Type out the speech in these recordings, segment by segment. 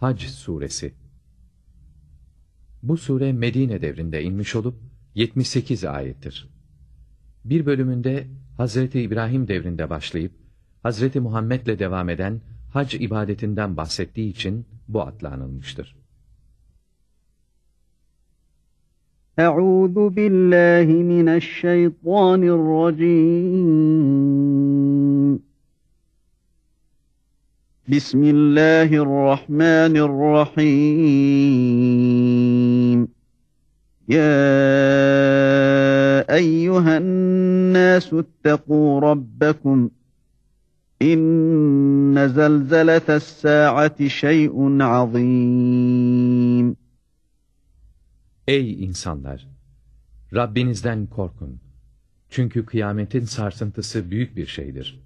Hac Suresi Bu sure Medine devrinde inmiş olup 78 ayettir. Bir bölümünde Hazreti İbrahim devrinde başlayıp Hazreti Muhammed'le devam eden hac ibadetinden bahsettiği için bu adla anılmıştır. Euzu billahi mineşşeytanirracim. Bismillahirrahmanirrahim. Ya eyyühen nâsü ittegû rabbekum. İnne zelzeletes sâati şey'un azîm. Ey insanlar! Rabbinizden korkun. Çünkü kıyametin sarsıntısı büyük bir şeydir.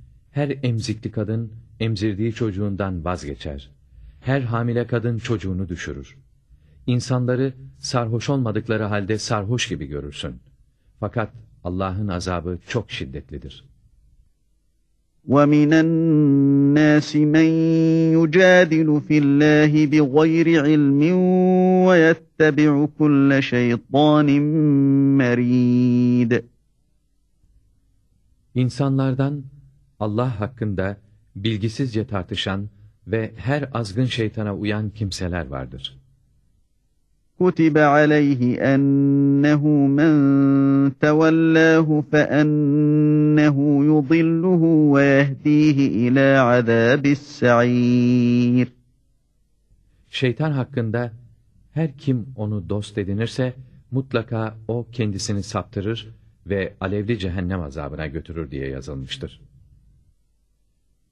her emzikli kadın emzirdiği çocuğundan vazgeçer. Her hamile kadın çocuğunu düşürür. İnsanları sarhoş olmadıkları halde sarhoş gibi görürsün. Fakat Allah'ın azabı çok şiddetlidir. وَمِنَ النَّاسِ مَنْ يُجَادِلُ فِي اللّٰهِ بِغَيْرِ عِلْمٍ وَيَتَّبِعُ كُلَّ شَيْطَانٍ مَرِيدٍ İnsanlardan Allah hakkında bilgisizce tartışan ve her azgın şeytana uyan kimseler vardır. كُتِبَ عَلَيْهِ أَنَّهُ مَنْ تَوَلَّاهُ فَأَنَّهُ يُضِلُّهُ وَيَهْدِيهِ إِلَى عَذَابِ السَّعِيرِ Şeytan hakkında her kim onu dost edinirse mutlaka o kendisini saptırır ve alevli cehennem azabına götürür diye yazılmıştır.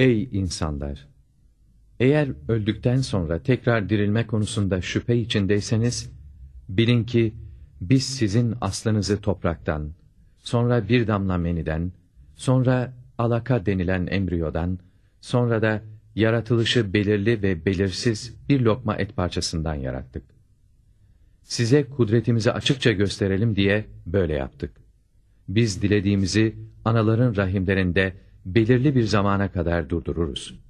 Ey insanlar! Eğer öldükten sonra tekrar dirilme konusunda şüphe içindeyseniz, bilin ki biz sizin aslınızı topraktan, sonra bir damla meniden, sonra alaka denilen embriyodan, sonra da yaratılışı belirli ve belirsiz bir lokma et parçasından yarattık. Size kudretimizi açıkça gösterelim diye böyle yaptık. Biz dilediğimizi anaların rahimlerinde belirli bir zamana kadar durdururuz.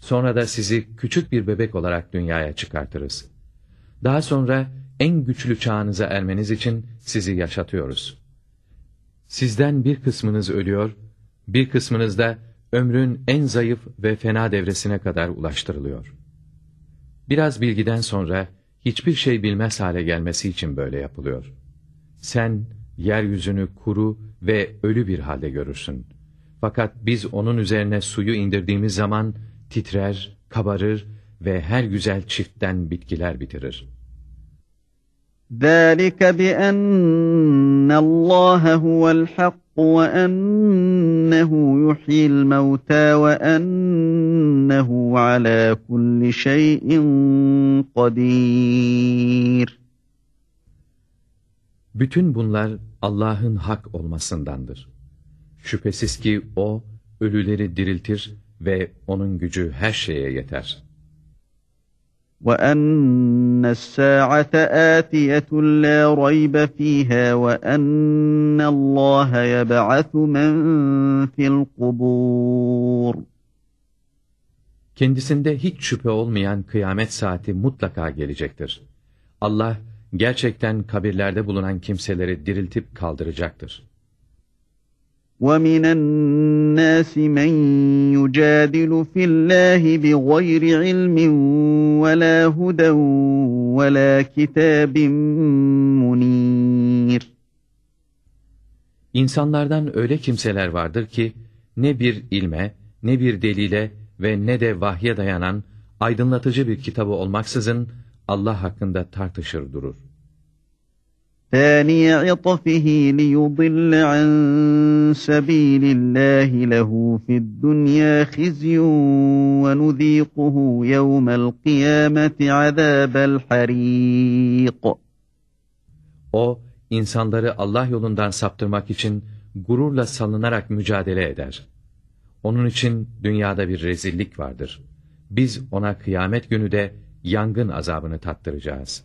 Sonra da sizi küçük bir bebek olarak dünyaya çıkartırız. Daha sonra en güçlü çağınıza ermeniz için sizi yaşatıyoruz. Sizden bir kısmınız ölüyor, bir kısmınız da ömrün en zayıf ve fena devresine kadar ulaştırılıyor. Biraz bilgiden sonra hiçbir şey bilmez hale gelmesi için böyle yapılıyor. Sen yeryüzünü kuru ve ölü bir halde görürsün. Fakat biz onun üzerine suyu indirdiğimiz zaman titrer, kabarır ve her güzel çiftten bitkiler bitirir. ذَٰلِكَ بِأَنَّ اللّٰهَ هُوَ الْحَقُّ وَأَنَّهُ يُحْيِي الْمَوْتَى وَأَنَّهُ عَلَى كُلِّ شَيْءٍ قَدِيرٌ Bütün bunlar Allah'ın hak olmasındandır. Şüphesiz ki O, ölüleri diriltir ve O'nun gücü her şeye yeter. وَأَنَّ السَّاعَةَ آتِيَةٌ لَا رَيْبَ فِيهَا وَأَنَّ اللّٰهَ يَبْعَثُ مَنْ فِي الْقُبُورِ Kendisinde hiç şüphe olmayan kıyamet saati mutlaka gelecektir. Allah, gerçekten kabirlerde bulunan kimseleri diriltip kaldıracaktır. وَمِنَ النَّاسِ مَنْ يُجَادِلُ فِي اللّٰهِ بِغَيْرِ عِلْمٍ وَلَا هُدًى وَلَا كِتَابٍ مُنِيرٍ İnsanlardan öyle kimseler vardır ki, ne bir ilme, ne bir delile ve ne de vahye dayanan aydınlatıcı bir kitabı olmaksızın Allah hakkında tartışır durur. ثَانِيَ عِطْفِهِ لِيُضِلَّ عَنْ سَبِيلِ اللّٰهِ لَهُ فِي الدُّنْيَا خِزْيٌ وَنُذ۪يقُهُ يَوْمَ الْقِيَامَةِ عَذَابَ الْحَر۪يقِ O, insanları Allah yolundan saptırmak için gururla salınarak mücadele eder. Onun için dünyada bir rezillik vardır. Biz ona kıyamet günü de yangın azabını tattıracağız.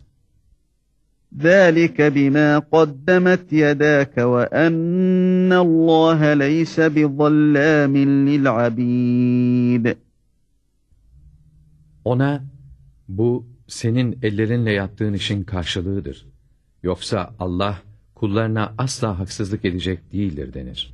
ذَٰلِكَ بِمَا قَدَّمَتْ يَدَاكَ وَأَنَّ اللّٰهَ لَيْسَ بِظَلَّامٍ لِلْعَب۪يدِ Ona, bu senin ellerinle yaptığın işin karşılığıdır. Yoksa Allah, kullarına asla haksızlık edecek değildir denir.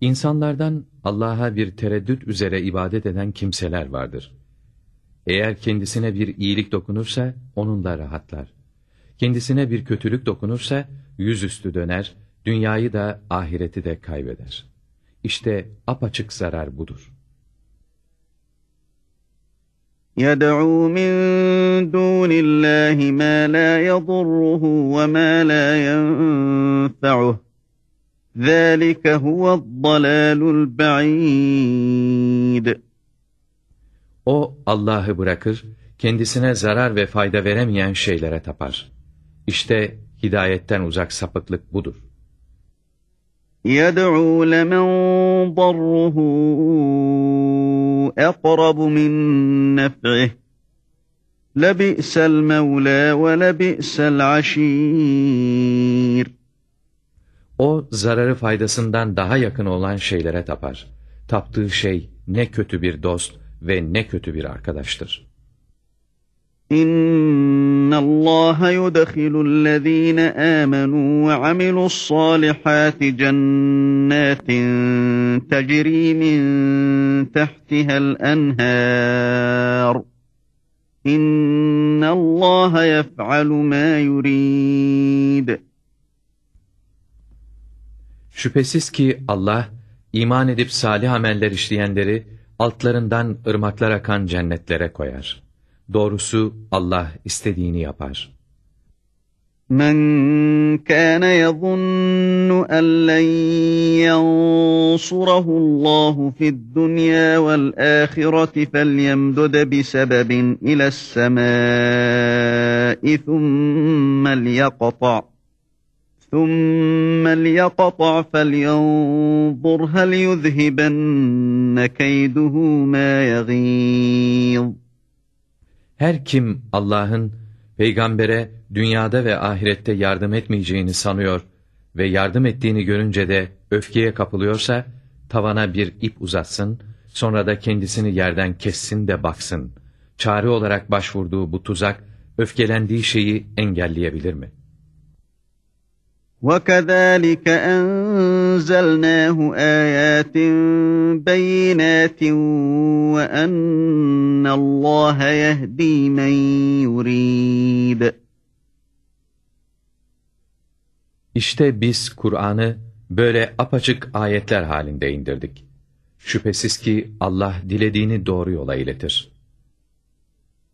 İnsanlardan Allah'a bir tereddüt üzere ibadet eden kimseler vardır. Eğer kendisine bir iyilik dokunursa onunla rahatlar. Kendisine bir kötülük dokunursa yüzüstü döner, dünyayı da ahireti de kaybeder. İşte apaçık zarar budur. يَدْعُو مِنْ دُونِ اللّٰهِ مَا لَا يَضُرُّهُ وَمَا لَا يَنْفَعُهُ ذَٰلِكَ هُوَ الضَّلَالُ الْبَعِيدُ O Allah'ı bırakır, kendisine zarar ve fayda veremeyen şeylere tapar. İşte hidayetten uzak sapıklık budur. يَدْعُو لَمَنْ ضَرُّهُ أَقْرَبُ مِنْ نَفْعِهِ لَبِئْسَ الْمَوْلَى وَلَبِئْسَ الْعَشِيرُ o zararı faydasından daha yakın olan şeylere tapar. Taptığı şey ne kötü bir dost ve ne kötü bir arkadaştır. İnna Allah yudkhilul-lezîne âmenû ve amilu's-sâlihâti cennâtin tecrî min tahtiha'l enhâr. İnna Allah yef'alu mâ yurid. Şüphesiz ki Allah, iman edip salih ameller işleyenleri altlarından ırmaklar akan cennetlere koyar. Doğrusu Allah istediğini yapar. من كان يظن أن لن ينصره الله في الدنيا والآخرة فليمدد بسبب إلى السماء ثم ليقطع ثم ليقطع فلينظر هل يذهبن كيده ما يغيظ Her kim Allah'ın peygambere dünyada ve ahirette yardım etmeyeceğini sanıyor ve yardım ettiğini görünce de öfkeye kapılıyorsa, tavana bir ip uzatsın, sonra da kendisini yerden kessin de baksın. Çare olarak başvurduğu bu tuzak, öfkelendiği şeyi engelleyebilir mi? وَكَذَٰلِكَ أَنزَلْنَاهُ آيَاتٍ بَيِّنَاتٍ وَأَنَّ اللّٰهَ يَهْدِي مَنْ يُرِيدُ İşte biz Kur'an'ı böyle apaçık ayetler halinde indirdik. Şüphesiz ki Allah dilediğini doğru yola iletir.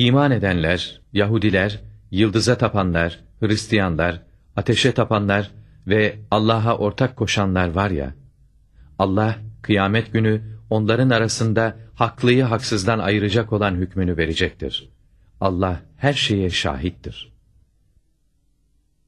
İman edenler, Yahudiler, yıldıza tapanlar, Hristiyanlar, ateşe tapanlar ve Allah'a ortak koşanlar var ya, Allah kıyamet günü onların arasında haklıyı haksızdan ayıracak olan hükmünü verecektir. Allah her şeye şahittir.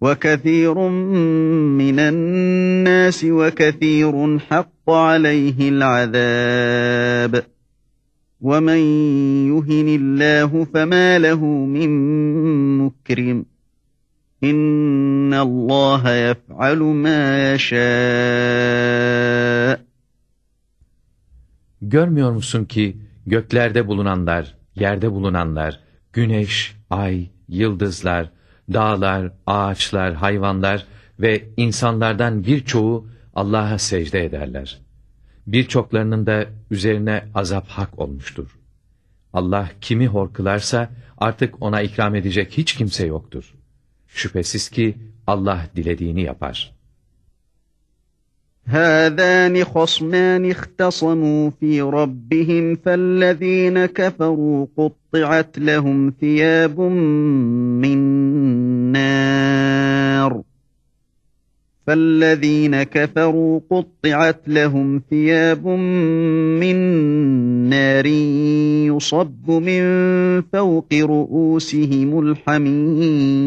وَكَثِيرٌ مِّنَ النَّاسِ وَكَثِيرٌ حَقَّ عَلَيْهِ الْعَذَابُ وَمَنْ يُهِنِ اللّٰهُ فَمَا لَهُ مِنْ مُكْرِمٍ اِنَّ اللّٰهَ يَفْعَلُ مَا يَشَاءُ Görmüyor musun ki göklerde bulunanlar, yerde bulunanlar, güneş, ay, yıldızlar, dağlar, ağaçlar, hayvanlar ve insanlardan birçoğu Allah'a secde ederler. Birçoklarının da üzerine azap hak olmuştur. Allah kimi hor kılarsa artık ona ikram edecek hiç kimse yoktur. Şüphesiz ki Allah dilediğini yapar. هذان خصمان اختصموا في ربهم فالذين كفروا قطعت لهم ثياب من نار. فالذين كفروا قطعت لهم ثياب من نار يصب من فوق رؤوسهم الحميم.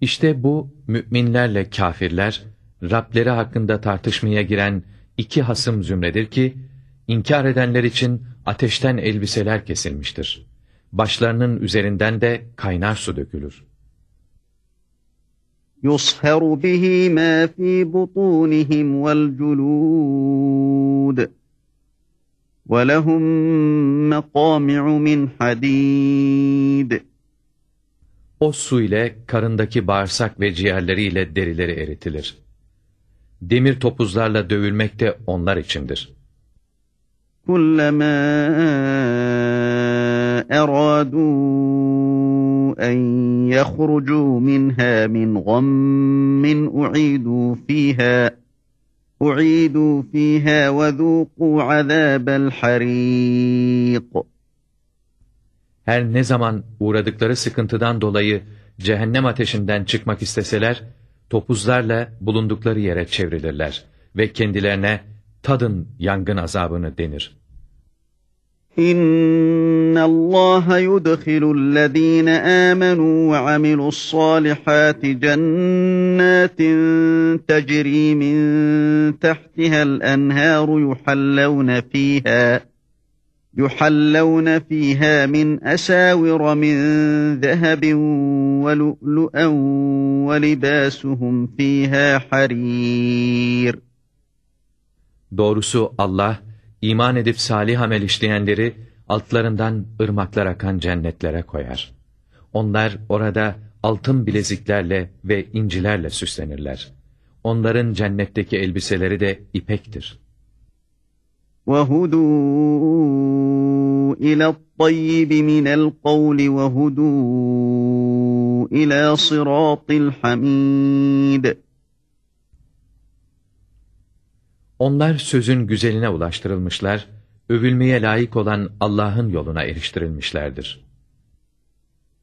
İşte bu müminlerle kafirler, Rableri hakkında tartışmaya giren iki hasım zümredir ki, inkar edenler için ateşten elbiseler kesilmiştir. Başlarının üzerinden de kaynar su dökülür. يُصْهَرُ بِهِ مَا فِي بُطُونِهِمْ وَالْجُلُودُ وَلَهُمْ مَقَامِعُ مِنْ حَدِيدٍ o su ile karındaki bağırsak ve ciğerleriyle derileri eritilir. Demir topuzlarla dövülmek de onlar içindir. Kullama eradu en yahrucu minha min gammin u'idu fiha u'idu fiha ve zuqu azabel hariq her ne zaman uğradıkları sıkıntıdan dolayı cehennem ateşinden çıkmak isteseler, topuzlarla bulundukları yere çevrilirler ve kendilerine tadın yangın azabını denir. İnna Allah yudkhilul ladina amanu ve amilus salihati cennetin tecri min tahtiha'l enharu yuhallawna fiha يحلون فيها من أساور من ذهب ولؤلؤا ولباسهم فيها حرير Doğrusu Allah, iman edip salih amel işleyenleri altlarından ırmaklar akan cennetlere koyar. Onlar orada altın bileziklerle ve incilerle süslenirler. Onların cennetteki elbiseleri de ipektir. وهدوا إلى الطيب من القول وهدوا إلى صراط الحميد Onlar sözün güzeline ulaştırılmışlar, övülmeye layık olan Allah'ın yoluna eriştirilmişlerdir.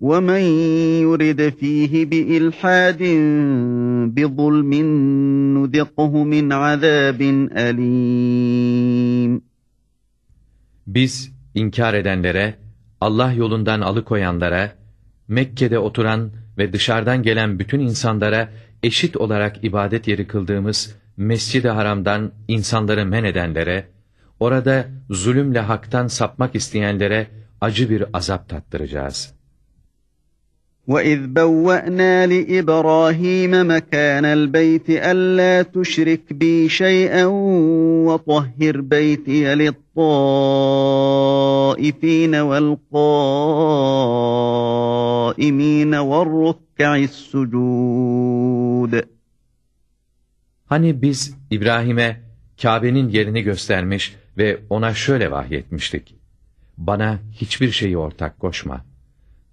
وَمَنْ يُرِدْ ف۪يهِ بِإِلْحَادٍ بِظُلْمٍ نُذِقْهُ مِنْ عَذَابٍ أَلِيمٍ Biz inkar edenlere, Allah yolundan alıkoyanlara, Mekke'de oturan ve dışarıdan gelen bütün insanlara eşit olarak ibadet yeri kıldığımız Mescid-i Haram'dan insanları men edenlere, orada zulümle haktan sapmak isteyenlere acı bir azap tattıracağız.'' وَإِذْ بَوَّأْنَا لِإِبْرَاهِيمَ مَكَانَ الْبَيْتِ أَلَّا تُشْرِكْ بِي شَيْئًا وَطَهِّرْ بَيْتِيَ لِلطَّائِفِينَ وَالْقَائِمِينَ وَالرُّكَّعِ السُّجُودِ Hani biz İbrahim'e Kabe'nin yerini göstermiş ve ona şöyle vahyetmiştik. Bana hiçbir şeyi ortak koşma.''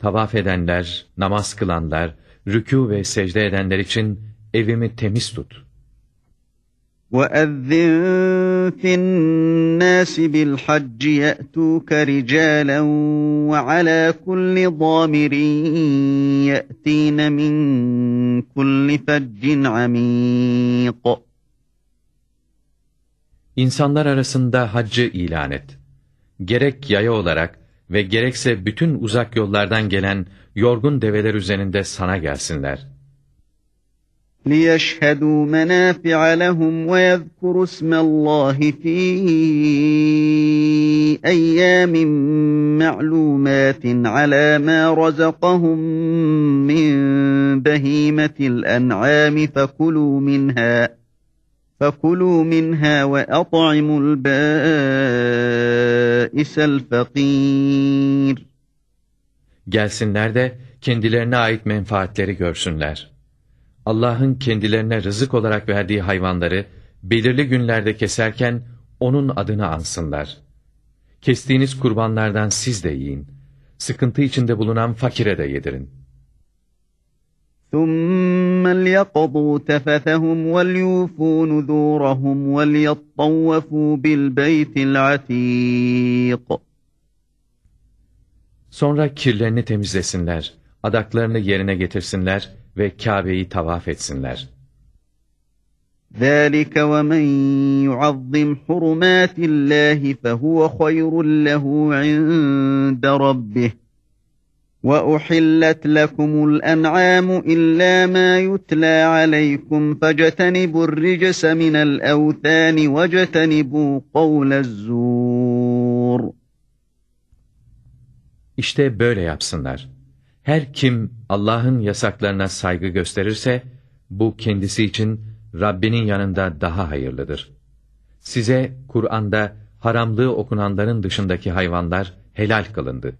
tavaf edenler, namaz kılanlar, rükû ve secde edenler için evimi temiz tut. وَأَذِّنْ فِي النَّاسِ بِالْحَجِّ يَأْتُوكَ رِجَالًا وَعَلَى كُلِّ ضَامِرٍ يَأْتِينَ مِنْ كُلِّ فَجٍّ عَمِيقٍ İnsanlar arasında haccı ilan et. Gerek yaya olarak, ve gerekse bütün uzak yollardan gelen yorgun develer üzerinde sana gelsinler. لِيَشْهَدُوا مَنَافِعَ لَهُمْ وَيَذْكُرُوا اسْمَ اللّٰهِ فِي أَيَّامٍ مَعْلُومَاتٍ عَلَى مَا رَزَقَهُمْ مِنْ بَهِيمَةِ الْأَنْعَامِ فَكُلُوا مِنْهَا فَكُلُوا مِنْهَا وَأَطْعِمُوا الْبَائِسَ الْفَقِيرِ Gelsinler de kendilerine ait menfaatleri görsünler. Allah'ın kendilerine rızık olarak verdiği hayvanları belirli günlerde keserken onun adını ansınlar. Kestiğiniz kurbanlardan siz de yiyin. Sıkıntı içinde bulunan fakire de yedirin.'' ثُمَّ لْيَقْضُوا تَفَثَهُمْ وَلْيُوفُوا نُذُورَهُمْ وَلْيَطَّوَّفُوا بِالْبَيْتِ الْعَتِيقِ Sonra kirlerini temizlesinler, adaklarını yerine getirsinler ve Kabe'yi tavaf etsinler. ذَٰلِكَ وَمَنْ يُعَظِّمْ حُرُمَاتِ اللّٰهِ فَهُوَ خَيْرٌ لَهُ عِنْدَ رَبِّهِ وَأُحِلَّتْ لَكُمُ الْأَنْعَامُ إِلَّا مَا يُتْلَى عَلَيْكُمْ فَاجْتَنِبُوا الرِّجْسَ مِنَ الْأَوْثَانِ وَاجْتَنِبُوا قَوْلَ الزُّورِ İşte böyle yapsınlar. Her kim Allah'ın yasaklarına saygı gösterirse, bu kendisi için Rabbinin yanında daha hayırlıdır. Size Kur'an'da haramlığı okunanların dışındaki hayvanlar helal kılındı.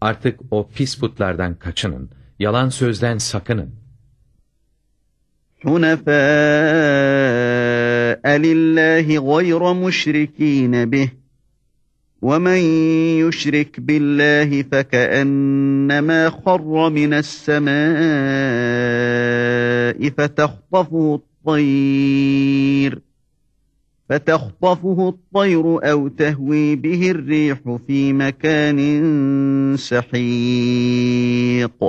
Artık o pis putlardan kaçının, yalan sözden sakının. حُنَفَاءَ لِلّٰهِ غَيْرَ مُشْرِك۪ينَ بِهِ وَمَنْ يُشْرِكْ بِاللّٰهِ فَكَأَنَّمَا خَرَّ مِنَ السَّمَاءِ فَتَخْطَفُهُ الطَّيْرُ فَتَخْطَفُهُ الطَّيْرُ أَوْ تَهْوِي بِهِ الرِّيحُ فِي مَكَانٍ سَحِيقٍ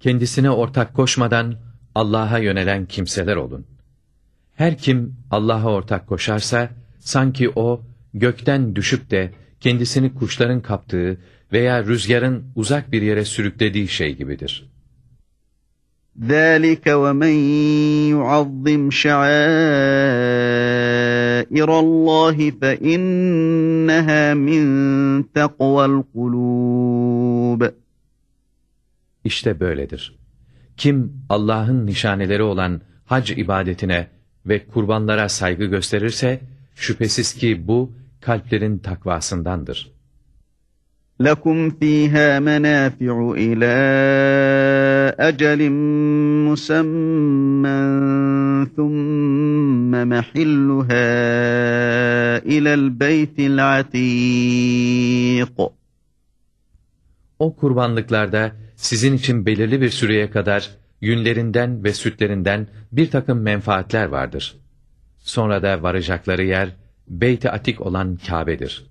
Kendisine ortak koşmadan Allah'a yönelen kimseler olun. Her kim Allah'a ortak koşarsa, sanki o gökten düşüp de kendisini kuşların kaptığı veya rüzgarın uzak bir yere sürüklediği şey gibidir. ذَٰلِكَ وَمَنْ يُعَظِّمْ شَعَائِرَ اللّٰهِ فَاِنَّهَا مِنْ تَقْوَى الْقُلُوبِ İşte böyledir. Kim Allah'ın nişaneleri olan hac ibadetine ve kurbanlara saygı gösterirse, şüphesiz ki bu kalplerin takvasındandır. لَكُمْ ف۪يهَا مَنَافِعُ اِلَى اَجَلٍ مُسَمًّى ثُمَّ مَحِلُّهَا اِلَى الْبَيْتِ الْعَتِيقِ O kurbanlıklarda sizin için belirli bir süreye kadar yünlerinden ve sütlerinden bir takım menfaatler vardır. Sonra da varacakları yer Beyt-i Atik olan Kabe'dir.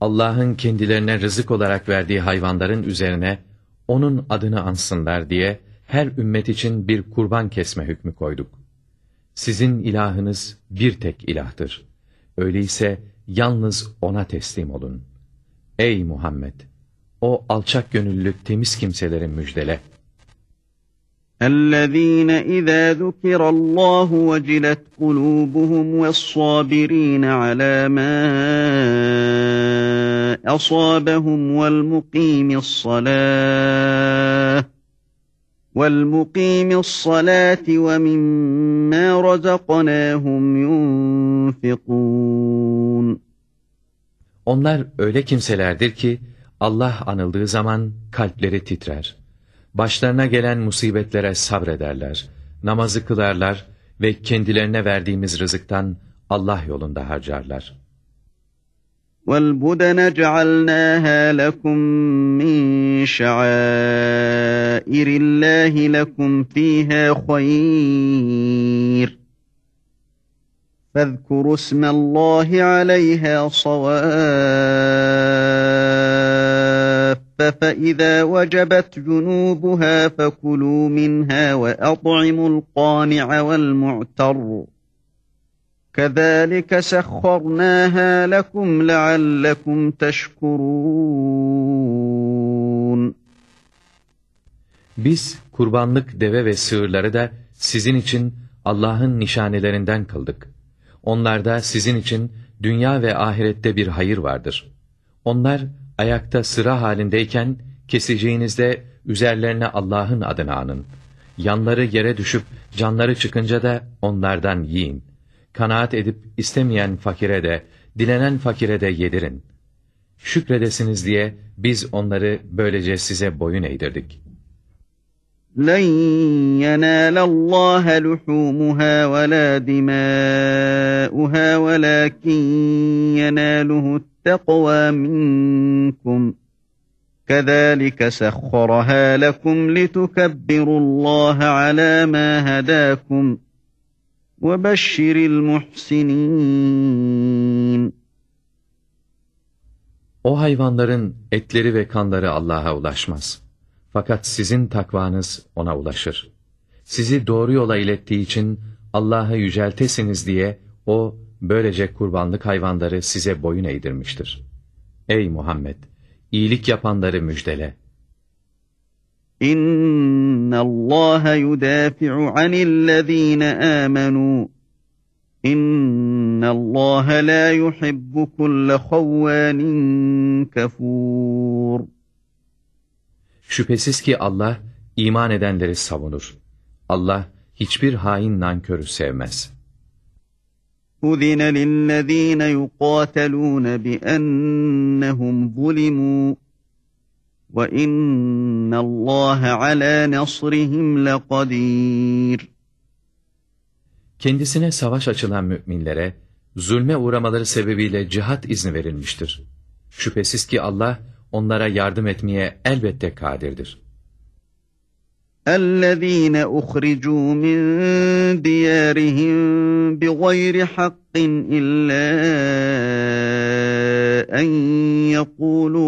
Allah'ın kendilerine rızık olarak verdiği hayvanların üzerine onun adını ansınlar diye her ümmet için bir kurban kesme hükmü koyduk. Sizin ilahınız bir tek ilahtır. Öyleyse yalnız ona teslim olun. Ey Muhammed! O alçak gönüllü temiz kimseleri müjdele. الذين إذا ذكر الله وجلت قلوبهم والصابرين على ما أصابهم والمقيم الصلاة والمقيم الصلاة ومما رزقناهم ينفقون Onlar öyle kimselerdir ki Allah anıldığı zaman kalpleri titrer. Başlarına gelen musibetlere sabrederler, namazı kılarlar ve kendilerine verdiğimiz rızıktan Allah yolunda harcarlar. وَالْبُدَنَ جَعَلْنَاهَا لَكُمْ مِنْ شَعَائِرِ اللّٰهِ لَكُمْ ف۪يهَا خَيْرٌ. فَاذْكُرُوا اسْمَ اللّٰهِ عَلَيْهَا صَوَافَّ فَإِذَا وَجَبَتْ جُنُوبُهَا فَكُلُوا مِنْهَا وَأَطْعِمُوا الْقَانِعَ وَالْمُعْتَرَّ. كَذَٰلِكَ سَخَّرْنَاهَا لَكُمْ لَعَلَّكُمْ تَشْكُرُونَ Biz kurbanlık deve ve sığırları da sizin için Allah'ın nişanelerinden kıldık. Onlarda sizin için dünya ve ahirette bir hayır vardır. Onlar ayakta sıra halindeyken keseceğinizde üzerlerine Allah'ın adını anın. Yanları yere düşüp canları çıkınca da onlardan yiyin. Kanaat edip istemeyen fakire de, dilenen fakire de yedirin. Şükredesiniz diye biz onları böylece size boyun eğdirdik. لَنْ يَنَالَ اللّٰهَ لُحُومُهَا وَلَا دِمَاؤُهَا وَلَكِنْ يَنَالُهُ التَّقْوَى مِنْكُمْ كَذَٰلِكَ سَخَّرَهَا لَكُمْ لِتُكَبِّرُوا اللّٰهَ عَلَى مَا هَدَاكُمْ وَبَشِّرِ الْمُحْسِنِينَ O hayvanların etleri ve kanları Allah'a ulaşmaz. Fakat sizin takvanız ona ulaşır. Sizi doğru yola ilettiği için Allah'ı yüceltesiniz diye o böylece kurbanlık hayvanları size boyun eğdirmiştir. Ey Muhammed! iyilik yapanları müjdele. İnna Allah yudafi'u anillezine amenu. İnna Allah la yuhibbu kulle havvanin kafur. Şüphesiz ki Allah iman edenleri savunur. Allah hiçbir hain nankörü sevmez. Udine lillezine yuqatalun bi ennehum zulimu. وإن الله على نصرهم لقدير Kendisine savaş açılan müminlere, zulme uğramaları sebebiyle cihat izni verilmiştir. Şüphesiz ki Allah, onlara yardım etmeye elbette kadirdir. الذين أخرجوا من ديارهم بغير حق إلا أن يقولوا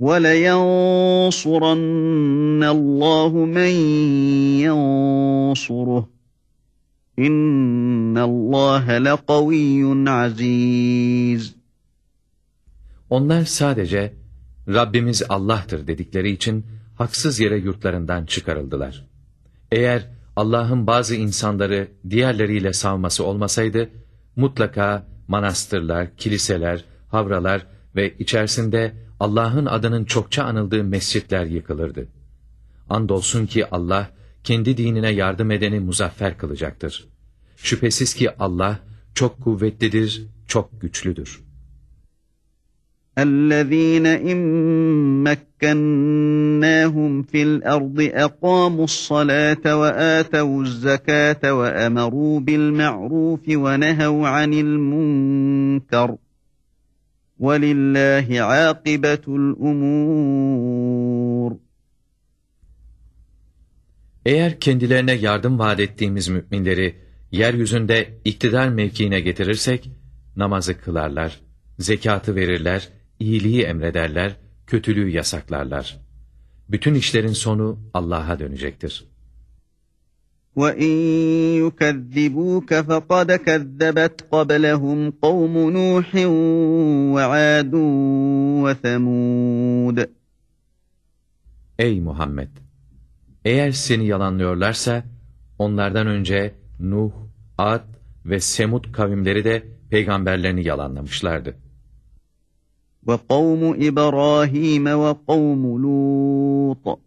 ولينصرن الله من ينصره إن الله لقوي عزيز Onlar sadece Rabbimiz Allah'tır dedikleri için haksız yere yurtlarından çıkarıldılar. Eğer Allah'ın bazı insanları diğerleriyle savması olmasaydı, mutlaka manastırlar, kiliseler, havralar ve içerisinde Allah'ın adının çokça anıldığı mescitler yıkılırdı. Andolsun ki Allah, kendi dinine yardım edeni muzaffer kılacaktır. Şüphesiz ki Allah, çok kuvvetlidir, çok güçlüdür. الذين إن مكناهم في الأرض أقاموا الصلاة وآتوا الزكاة وأمروا بالمعروف ونهوا عن المنكر ولله عاقبة الأمور Eğer kendilerine yardım vaat ettiğimiz müminleri yeryüzünde iktidar mevkiine getirirsek, namazı kılarlar, zekatı verirler, iyiliği emrederler, kötülüğü yasaklarlar. Bütün işlerin sonu Allah'a dönecektir. وَاِنْ يُكَذِّبُوكَ فَقَدْ كَذَّبَتْ قَبْلَهُمْ قَوْمُ نُوحٍ وَعَادٌ وَثَمُودَ Ey Muhammed! Eğer seni yalanlıyorlarsa, onlardan önce Nuh, Ad ve Semud kavimleri de peygamberlerini yalanlamışlardı. وَقَوْمُ إِبْرَاهِيمَ وَقَوْمُ لُوطٍ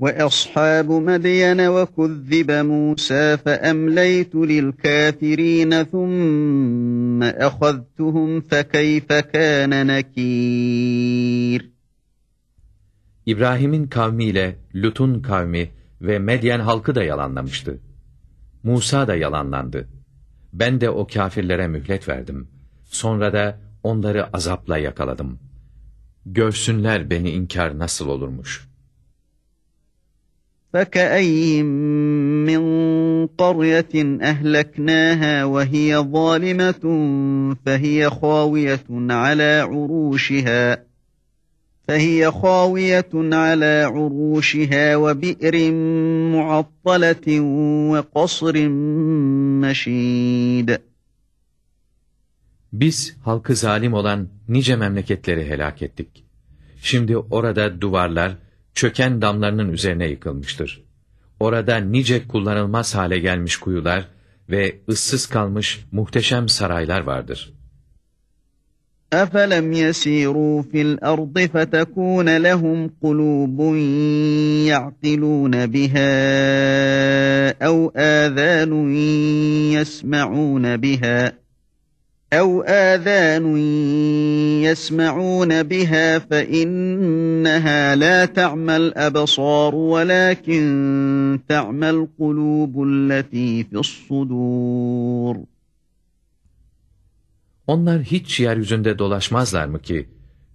وَأَصْحَابُ مَدْيَنَ وَكُذِّبَ مُوسَى فَأَمْلَيْتُ لِلْكَافِرِينَ ثُمَّ أَخَذْتُهُمْ فَكَيْفَ كَانَ نَكِيرٌ İbrahim'in kavmiyle Lut'un kavmi ve Medyen halkı da yalanlamıştı. Musa da yalanlandı. Ben de o kafirlere mühlet verdim. Sonra da onları azapla yakaladım. Görsünler beni inkar nasıl olurmuş. فَكَأَيِّن مِّن قَرْيَةٍ أَهْلَكْنَاهَا وَهِيَ ظَالِمَةٌ فَهِيَ خَاوِيَةٌ عَلَى عُرُوشِهَا فهي خاوية على عروشها وبئر معطلة وقصر مشيد Biz halkı zalim olan nice memleketleri helak ettik. Şimdi orada duvarlar, çöken damlarının üzerine yıkılmıştır. Orada nice kullanılmaz hale gelmiş kuyular ve ıssız kalmış muhteşem saraylar vardır.'' أَفَلَمْ يَسِيرُوا فِي الْأَرْضِ فَتَكُونَ لَهُمْ قُلُوبٌ يَعْقِلُونَ بِهَا أَوْ آذَانٌ يَسْمَعُونَ بِهَا أَوْ آذَانٌ يَسْمَعُونَ بِهَا فَإِنَّهَا لَا تَعْمَى الْأَبْصَارُ وَلَكِنْ تَعْمَى الْقُلُوبُ الَّتِي فِي الصُّدُورِ Onlar hiç yeryüzünde dolaşmazlar mı ki,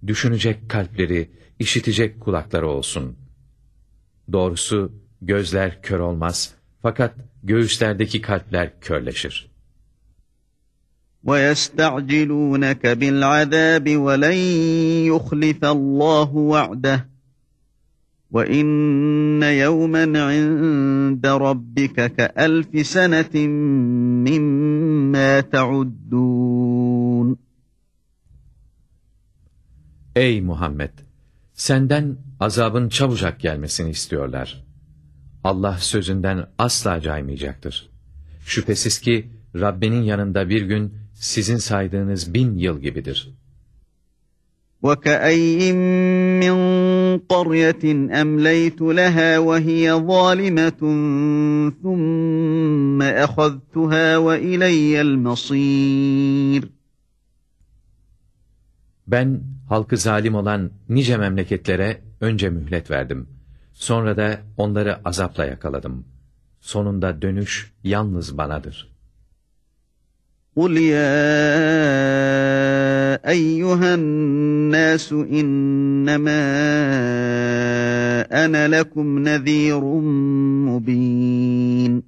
düşünecek kalpleri, işitecek kulakları olsun? Doğrusu gözler kör olmaz, fakat göğüslerdeki kalpler körleşir. وَيَسْتَعْجِلُونَكَ بِالْعَذَابِ وَلَنْ يُخْلِفَ اللّٰهُ وَعْدَهُ وَإِنَّ يَوْمًا عِنْدَ رَبِّكَ كَأَلْفِ سَنَةٍ مِّمَّا تَعُدُّونَ Ey Muhammed! Senden azabın çabucak gelmesini istiyorlar. Allah sözünden asla caymayacaktır. Şüphesiz ki Rabbinin yanında bir gün sizin saydığınız bin yıl gibidir. وَكَأَيِّن مِّن قَرْيَةٍ أَمْلَيْتُ لَهَا وَهِيَ ظَالِمَةٌ ثُمَّ أَخَذْتُهَا وَإِلَيَّ الْمَصِيرُ Ben halkı zalim olan nice memleketlere önce mühlet verdim. Sonra da onları azapla yakaladım. Sonunda dönüş yalnız banadır. قُلْ يَا أَيُّهَا النَّاسُ إِنَّمَا أَنَا لَكُمْ نَذ۪يرٌ مُّب۪ينٌ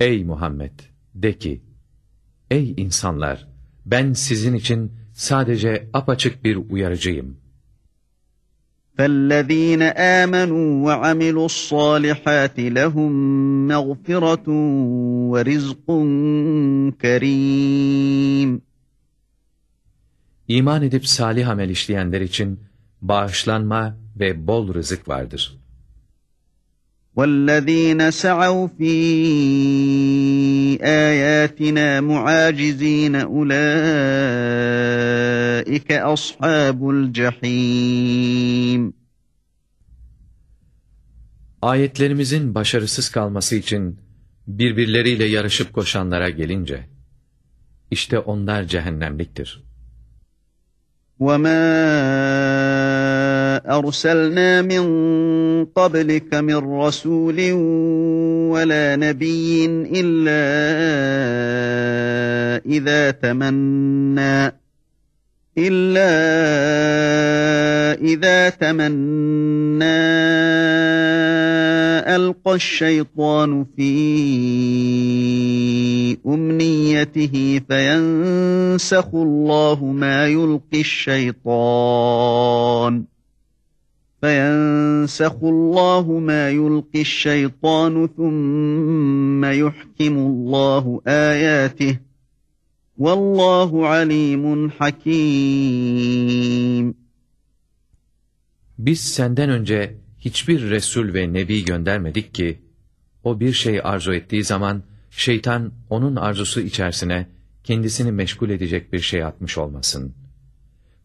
Ey Muhammed! De ki, Ey insanlar! Ben sizin için sadece apaçık bir uyarıcıyım. فَالَّذ۪ينَ آمَنُوا وَعَمِلُوا الصَّالِحَاتِ لَهُمْ مَغْفِرَةٌ وَرِزْقٌ كَرِيمٌ İman edip salih amel işleyenler için bağışlanma ve bol rızık vardır. وَالَّذ۪ينَ سَعَوْا ف۪ي آيَاتِنَا مُعَاجِز۪ينَ اُولَٰئِكَ أَصْحَابُ الْجَح۪يمِ Ayetlerimizin başarısız kalması için birbirleriyle yarışıp koşanlara gelince, işte onlar cehennemliktir. وَمَا أَرْسَلْنَا مِنْ قَبْلِكَ مِنْ رَسُولٍ وَلَا نَبِيٍّ إِلَّا إِذَا تَمَنَّى إِلَّا إِذَا تَمَنَّى أَلْقَى الشَّيْطَانُ فِي أُمْنِيَّتِهِ فَيَنْسَخُ اللّٰهُ مَا يُلْقِي الشَّيْطَانُ فَيَنْسَخُ اللّٰهُ مَا يُلْقِي الشَّيْطَانُ ثُمَّ يُحْكِمُ اللّٰهُ آيَاتِهِ Vallahu alimun hakim. Biz senden önce hiçbir resul ve nebi göndermedik ki o bir şey arzu ettiği zaman şeytan onun arzusu içerisine kendisini meşgul edecek bir şey atmış olmasın.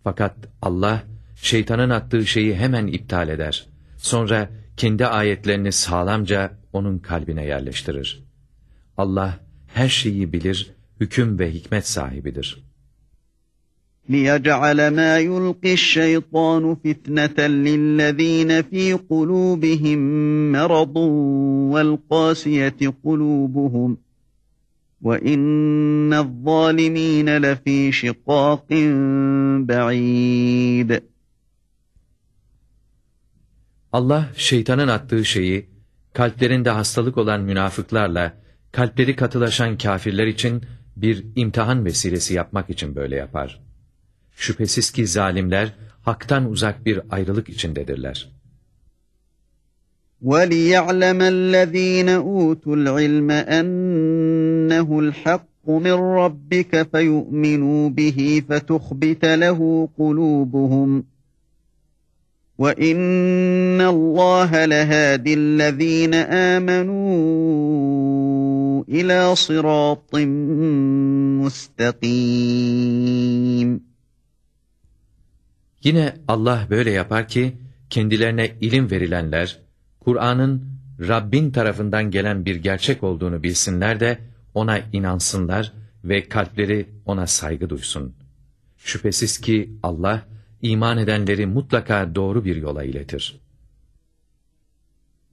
Fakat Allah şeytanın attığı şeyi hemen iptal eder. Sonra kendi ayetlerini sağlamca onun kalbine yerleştirir. Allah her şeyi bilir hüküm ve hikmet sahibidir. لِيَجْعَلَ مَا يُلْقِي الشَّيْطَانُ فِتْنَةً لِلَّذ۪ينَ ف۪ي قُلُوبِهِمْ مَرَضٌ وَالْقَاسِيَةِ قُلُوبُهُمْ وَاِنَّ الظَّالِم۪ينَ لَف۪ي شِقَاقٍ بَعِيدٍ Allah şeytanın attığı şeyi, kalplerinde hastalık olan münafıklarla, kalpleri katılaşan kafirler için bir imtihan vesilesi yapmak için böyle yapar. Şüphesiz ki zalimler, haktan uzak bir ayrılık içindedirler. وَلِيَعْلَمَ الَّذ۪ينَ أُوتُوا الْعِلْمَ أَنَّهُ الْحَقُّ مِنْ رَبِّكَ فَيُؤْمِنُوا بِهِ فَتُخْبِتَ لَهُ قُلُوبُهُمْ وَإِنَّ اللّٰهَ لَهَادِ الَّذ۪ينَ آمَنُوا ila sıratın müstakim. Yine Allah böyle yapar ki, kendilerine ilim verilenler, Kur'an'ın Rabbin tarafından gelen bir gerçek olduğunu bilsinler de, ona inansınlar ve kalpleri ona saygı duysun. Şüphesiz ki Allah, iman edenleri mutlaka doğru bir yola iletir.''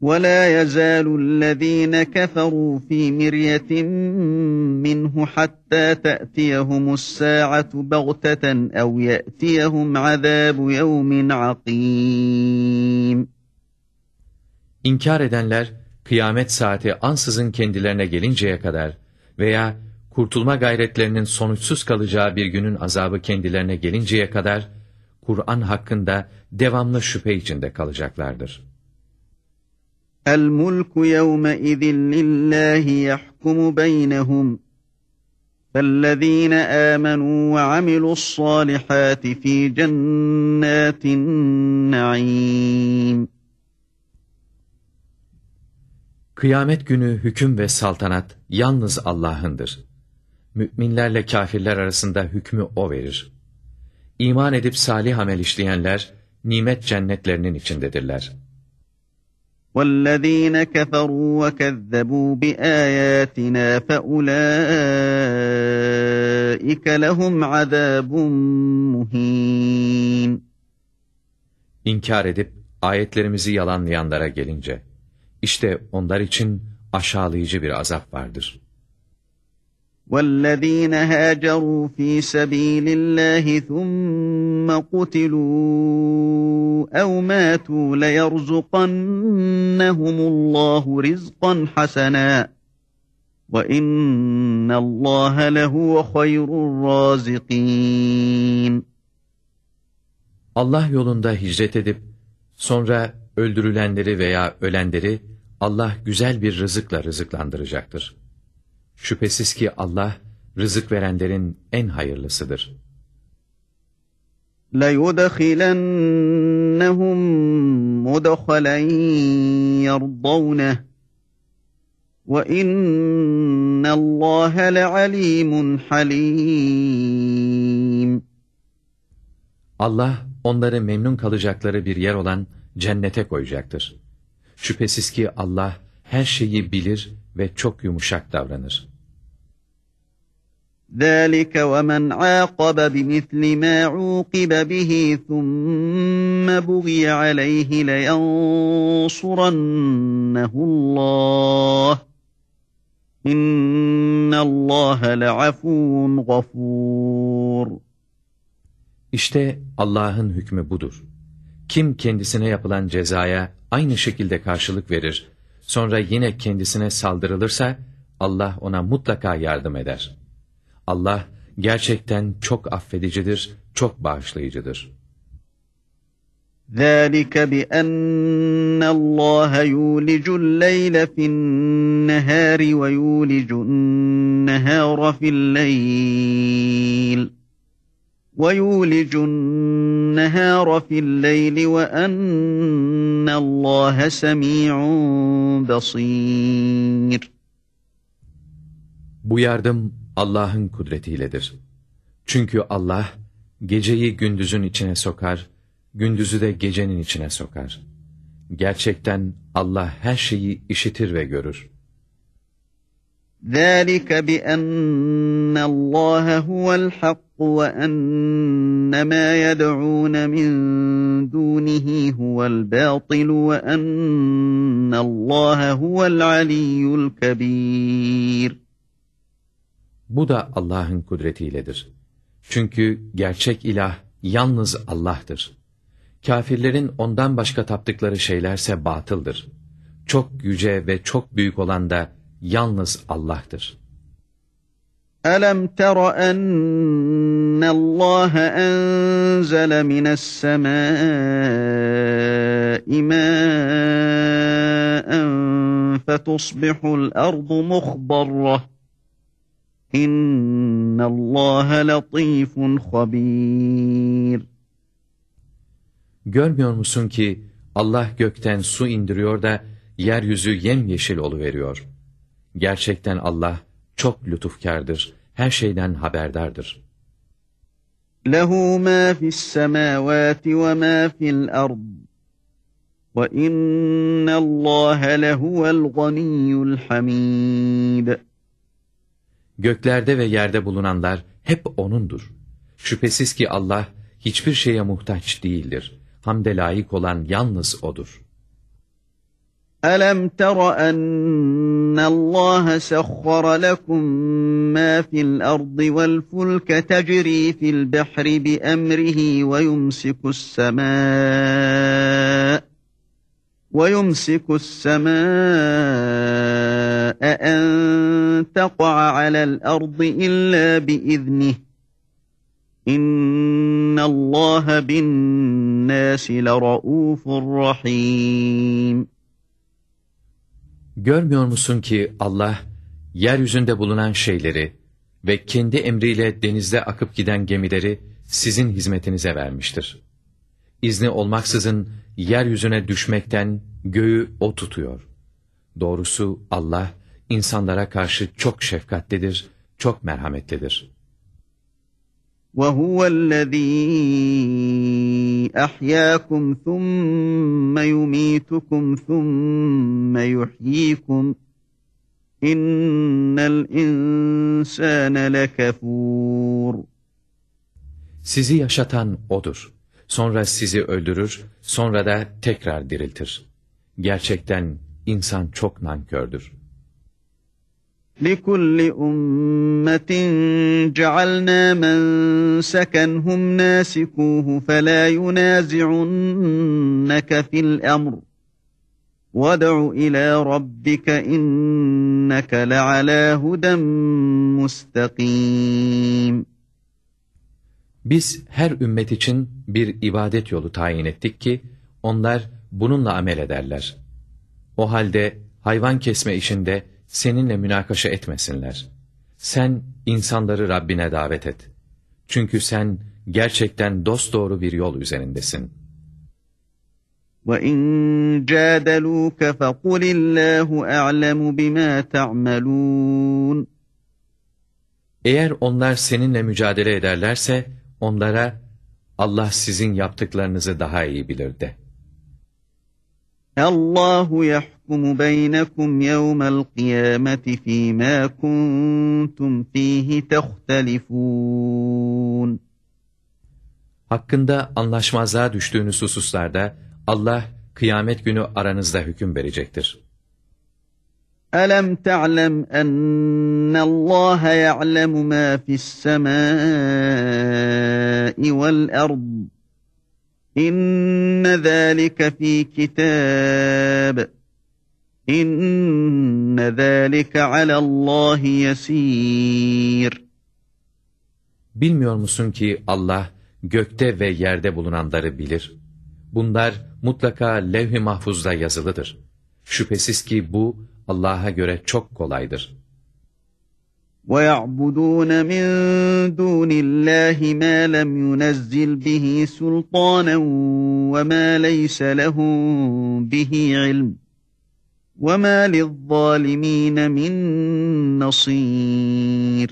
وَلَا يَزَالُ الَّذ۪ينَ كَفَرُوا ف۪ي مِرْيَةٍ مِّنْهُ حَتَّى تَأْتِيَهُمُ السَّاعَةُ بَغْتَةً اَوْ يَأْتِيَهُمْ عَذَابُ يَوْمٍ عَقِيمٍ İnkar edenler, kıyamet saati ansızın kendilerine gelinceye kadar veya kurtulma gayretlerinin sonuçsuz kalacağı bir günün azabı kendilerine gelinceye kadar, Kur'an hakkında devamlı şüphe içinde kalacaklardır. الملك يومئذ لله يحكم بينهم فالذين آمنوا وعملوا الصالحات في جنات النعيم Kıyamet günü hüküm ve saltanat yalnız Allah'ındır. Müminlerle kafirler arasında hükmü O verir. İman edip salih amel işleyenler, nimet cennetlerinin içindedirler. وَالَّذ۪ينَ كَفَرُوا وَكَذَّبُوا بِآيَاتِنَا فَأُولَٰئِكَ لَهُمْ عَذَابٌ مُهِينٌ İnkar edip ayetlerimizi yalanlayanlara gelince, işte onlar için aşağılayıcı bir azap vardır. وَالَّذ۪ينَ هَاجَرُوا ف۪ي سَب۪يلِ اللّٰهِ ثُمَّ قُتِلُوا اَوْ مَاتُوا لَيَرْزُقَنَّهُمُ اللّٰهُ رِزْقًا حَسَنًا وَاِنَّ اللّٰهَ لَهُوَ خَيْرُ الرَّازِقِينَ Allah yolunda hicret edip, sonra öldürülenleri veya ölenleri Allah güzel bir rızıkla rızıklandıracaktır. Şüphesiz ki Allah, rızık verenlerin en hayırlısıdır. لَيُدْخِلَنَّهُمْ مُدْخَلًا يَرْضَوْنَهُ وَاِنَّ اللّٰهَ لَعَلِيمٌ حَلِيمٌ Allah, onları memnun kalacakları bir yer olan cennete koyacaktır. Şüphesiz ki Allah, her şeyi bilir ve çok yumuşak davranır. ذَٰلِكَ وَمَنْ عَاقَبَ بِمِثْلِ مَا عُوقِبَ بِهِ ثُمَّ بُغِيَ عَلَيْهِ لَيَنْصُرَنَّهُ اللّٰهُ اِنَّ اللّٰهَ لَعَفُوٌ غَفُورٌ İşte Allah'ın hükmü budur. Kim kendisine yapılan cezaya aynı şekilde karşılık verir, sonra yine kendisine saldırılırsa, Allah ona mutlaka yardım eder. Allah gerçekten çok affedicidir, çok bağışlayıcıdır. ذَٰلِكَ بِأَنَّ اللّٰهَ يُولِجُ اللَّيْلَ فِي النَّهَارِ وَيُولِجُ النَّهَارَ فِي اللَّيْلِ وَيُولِجُ النَّهَارَ فِي اللَّيْلِ وَأَنَّ اللّٰهَ سَمِيعٌ بَصِيرٌ Bu yardım Allah'ın kudretiyledir. Çünkü Allah, geceyi gündüzün içine sokar, gündüzü de gecenin içine sokar. Gerçekten Allah her şeyi işitir ve görür. ذَٰلِكَ بِأَنَّ اللّٰهَ هُوَ الْحَقُّ وَأَنَّ مَا يَدْعُونَ مِنْ دُونِهِ هُوَ الْبَاطِلُ وَأَنَّ اللّٰهَ هُوَ الْعَلِيُّ الْكَبِيرُ Bu da Allah'ın kudretiyledir. Çünkü gerçek ilah yalnız Allah'tır. Kafirlerin ondan başka taptıkları şeylerse batıldır. Çok yüce ve çok büyük olan da yalnız Allah'tır. أَلَمْ تَرَ أَنَّ اللّٰهَ أَنْزَلَ مِنَ السَّمَاءِ مَاءً فَتُصْبِحُ الْأَرْضُ مُخْضَرَّةً İnna Allah latifun habir. Görmüyor musun ki Allah gökten su indiriyor da yeryüzü yemyeşil oluveriyor. Gerçekten Allah çok lütufkardır, her şeyden haberdardır. Lehu ma fis semavati ve ma fil ard. Ve inna Allah lehuvel ganiyyul hamid. Göklerde ve yerde bulunanlar hep O'nundur. Şüphesiz ki Allah hiçbir şeye muhtaç değildir. Hamde layık olan yalnız O'dur. أَلَمْ تَرَ أَنَّ اللّٰهَ سَخَّرَ لَكُم مَّا فِي الْأَرْضِ وَالْفُلْكَ تَجْرِي فِي الْبَحْرِ بِأَمْرِهِ وَيُمْسِكُ السَّمَاءَ وَيُمْسِكُ السَّمَاءَ أن تقع على الأرض إلا بإذنه إن الله بالناس لرؤوف رحيم Görmüyor musun ki Allah, yeryüzünde bulunan şeyleri ve kendi emriyle denizde akıp giden gemileri sizin hizmetinize vermiştir. İzni olmaksızın yeryüzüne düşmekten göğü O tutuyor. Doğrusu Allah, insanlara karşı çok şefkatlidir, çok merhametlidir. وهو الذي أحياكم ثم يميتكم ثم يحييكم إن الإنسان لكفور Sizi yaşatan O'dur. Sonra sizi öldürür, sonra da tekrar diriltir. Gerçekten insan çok nankördür. لكل أمة جعلنا منسكا هم ناسكوه فلا ينازعنك في الأمر وادع إلى ربك إنك لعلى هدى مستقيم Biz her ümmet için bir ibadet yolu tayin ettik ki, onlar bununla amel ederler. O halde hayvan kesme işinde seninle münakaşa etmesinler. Sen insanları Rabbine davet et. Çünkü sen gerçekten dosdoğru bir yol üzerindesin. وَاِنْ جَادَلُوكَ فَقُلِ اللّٰهُ أَعْلَمُ بِمَا تَعْمَلُونَ Eğer onlar seninle mücadele ederlerse, onlara Allah sizin yaptıklarınızı daha iyi bilir de. اللّٰهُ يَحْكُمُ بَيْنَكُمْ يَوْمَ الْقِيَامَةِ ف۪ي مَا كُنْتُمْ ف۪يهِ تَخْتَلِفُونَ Hakkında anlaşmazlığa düştüğünüz hususlarda Allah kıyamet günü aranızda hüküm verecektir. أَلَمْ تَعْلَمْ أَنَّ اللّٰهَ يَعْلَمُ مَا فِي السَّمَاءِ وَالْأَرْضِ İnne zâlike fî kitâb. İnne zâlike alallâhi yesîr. Bilmiyor musun ki Allah gökte ve yerde bulunanları bilir. Bunlar mutlaka levh-i mahfuzda yazılıdır. Şüphesiz ki bu Allah'a göre çok kolaydır. وَيَعْبُدُونَ مِنْ دُونِ اللّٰهِ مَا لَمْ يُنَزِّلْ بِهِ سُلْطَانًا وَمَا لَيْسَ لَهُمْ بِهِ عِلْمٍ وَمَا لِلظَّالِمِينَ مِنْ نَصِيرٍ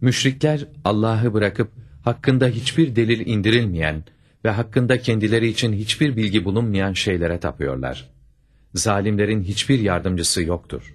Müşrikler Allah'ı bırakıp hakkında hiçbir delil indirilmeyen ve hakkında kendileri için hiçbir bilgi bulunmayan şeylere tapıyorlar. Zalimlerin hiçbir yardımcısı yoktur.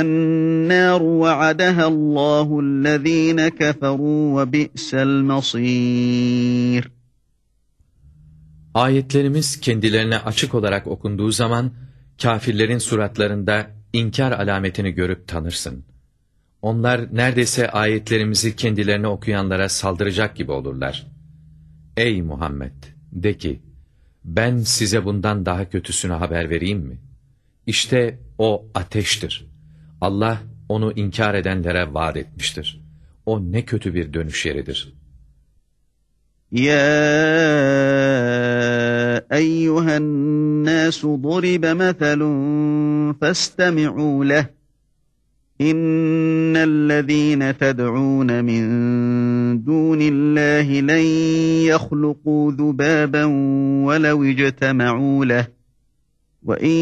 اَنَّارُ وَعَدَهَا اللّٰهُ الَّذ۪ينَ كَفَرُوا وَبِئْسَ الْمَصِيرُ Ayetlerimiz kendilerine açık olarak okunduğu zaman, kafirlerin suratlarında inkar alametini görüp tanırsın. Onlar neredeyse ayetlerimizi kendilerine okuyanlara saldıracak gibi olurlar. Ey Muhammed! De ki, ben size bundan daha kötüsünü haber vereyim mi? İşte o ateştir. Allah onu inkar edenlere vaat etmiştir. O ne kötü bir dönüş yeridir. Ya eyyühen nâsu duribe meselun festemi'û leh. İnnellezîne ted'ûne min dûnillâhi len yehluqû zubâben velev ictema'û leh. وَاِنْ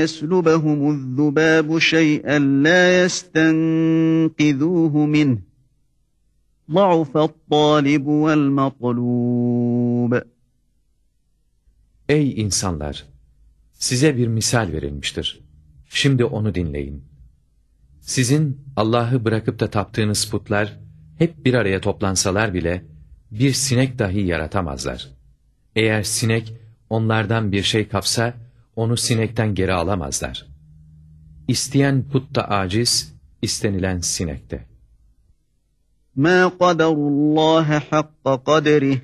يَسْلُبَهُمُ الذُّبَابُ شَيْئًا لَا يَسْتَنْقِذُوهُ مِنْهِ ضَعُفَ الطَّالِبُ وَالْمَطْلُوبُ Ey insanlar! Size bir misal verilmiştir. Şimdi onu dinleyin. Sizin Allah'ı bırakıp da taptığınız putlar, hep bir araya toplansalar bile bir sinek dahi yaratamazlar. Eğer sinek onlardan bir şey kapsa onu sinekten geri alamazlar. İsteyen put da aciz, istenilen sinekte. ما قدروا الله حق قدره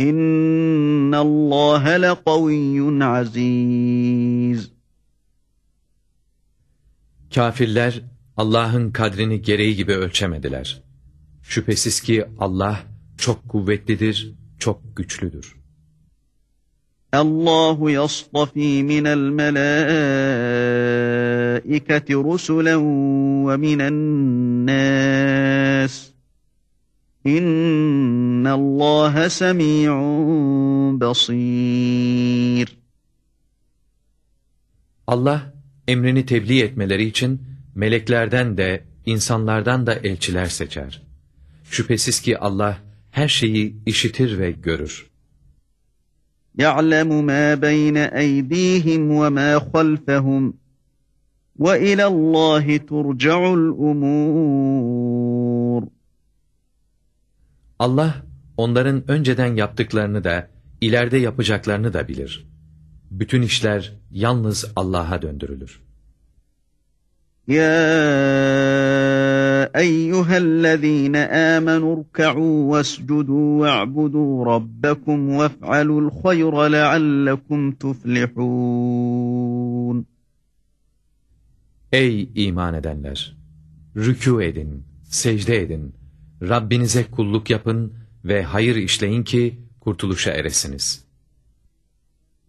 إن الله لقوي عزيز Kafirler Allah'ın kadrini gereği gibi ölçemediler. Şüphesiz ki Allah çok kuvvetlidir, çok güçlüdür. Allahu yastafi minel melaiketi rusulen ve minen nas. İnnallâhe semî'un basîr. Allah emrini tebliğ etmeleri için meleklerden de insanlardan da elçiler seçer. Şüphesiz ki Allah her şeyi işitir ve görür. يعلم ما بين أيديهم وما خلفهم وإلى الله ترجع الأمور Allah onların önceden yaptıklarını da ileride yapacaklarını da bilir. Bütün işler yalnız Allah'a döndürülür. يا eyyühellezîne âmenû vescudû ve'budû rabbekum vef'alûl hayra leallekum tuflihûn. Ey iman edenler! Rükû edin, secde edin, Rabbinize kulluk yapın ve hayır işleyin ki kurtuluşa eresiniz.''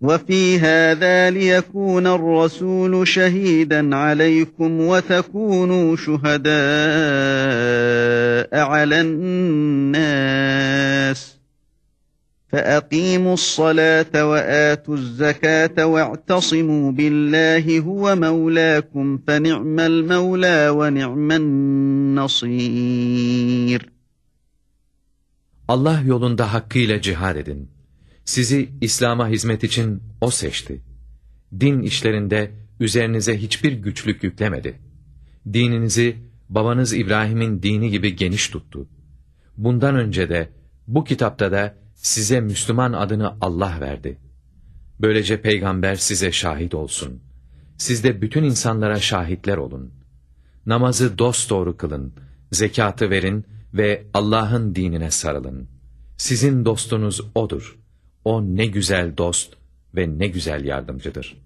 وفي هذا ليكون الرسول شهيدا عليكم وتكونوا شهداء على الناس فأقيموا الصلاة وآتوا الزكاة واعتصموا بالله هو مولاكم فنعم المولى ونعم النصير Allah yolunda hakkıyla cihad edin. Sizi İslam'a hizmet için O seçti. Din işlerinde üzerinize hiçbir güçlük yüklemedi. Dininizi babanız İbrahim'in dini gibi geniş tuttu. Bundan önce de bu kitapta da size Müslüman adını Allah verdi. Böylece peygamber size şahit olsun. Siz de bütün insanlara şahitler olun. Namazı dosdoğru kılın, zekatı verin ve Allah'ın dinine sarılın. Sizin dostunuz O'dur. O ne güzel dost ve ne güzel yardımcıdır.''